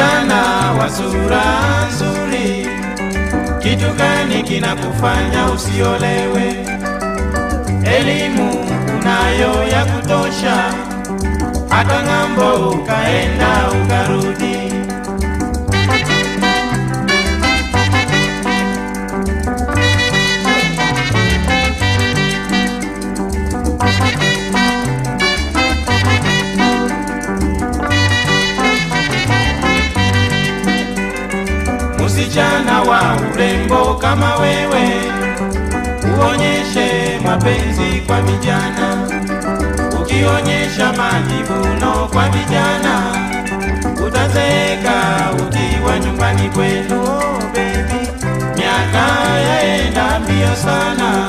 wa sura nzuri, kitu gani kinakufanya usiolewe? Elimu unayo ya kutosha, hata ng'ambo ukaenda ukarudi. Msichana wa urembo kama wewe, uonyeshe mapenzi kwa vijana. Ukionyesha majivuno kwa vijana, utazeeka ukiwa nyumbani kwenu. Oh, baby, miaka yaenda mbio sana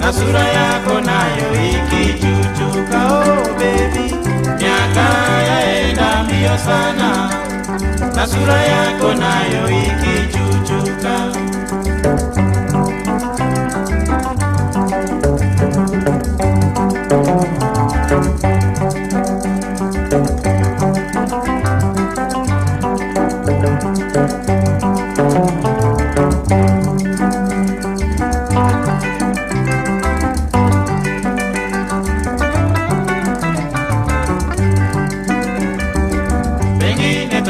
na sura yako nayo ikichuchuka. Na sura yako nayo ikichuchuka.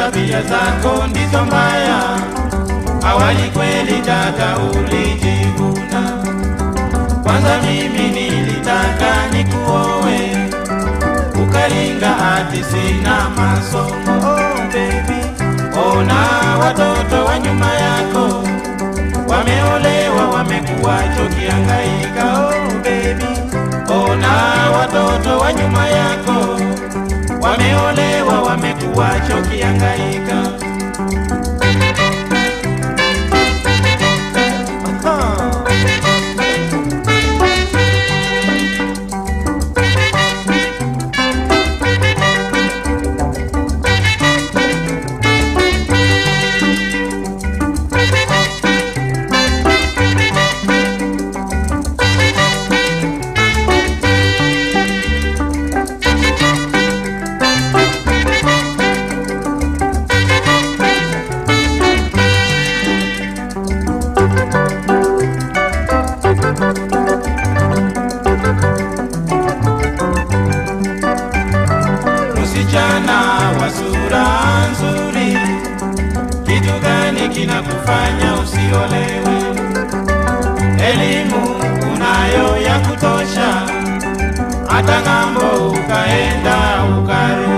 Tabia zako ndizo mbaya, awali kweli dada ulijivuna. Kwanza mimi nilitaka nikuowe, ukalinga ati sina masomo. Oh baby, ona watoto wa nyuma yako wameolewa, wamekuwa chokiangaika. Oh baby, ona watoto wa nyuma yako kwacho kiangaika inakufanya usiolewe. Elimu unayo ya kutosha, hata ng'ambo ukaenda ukari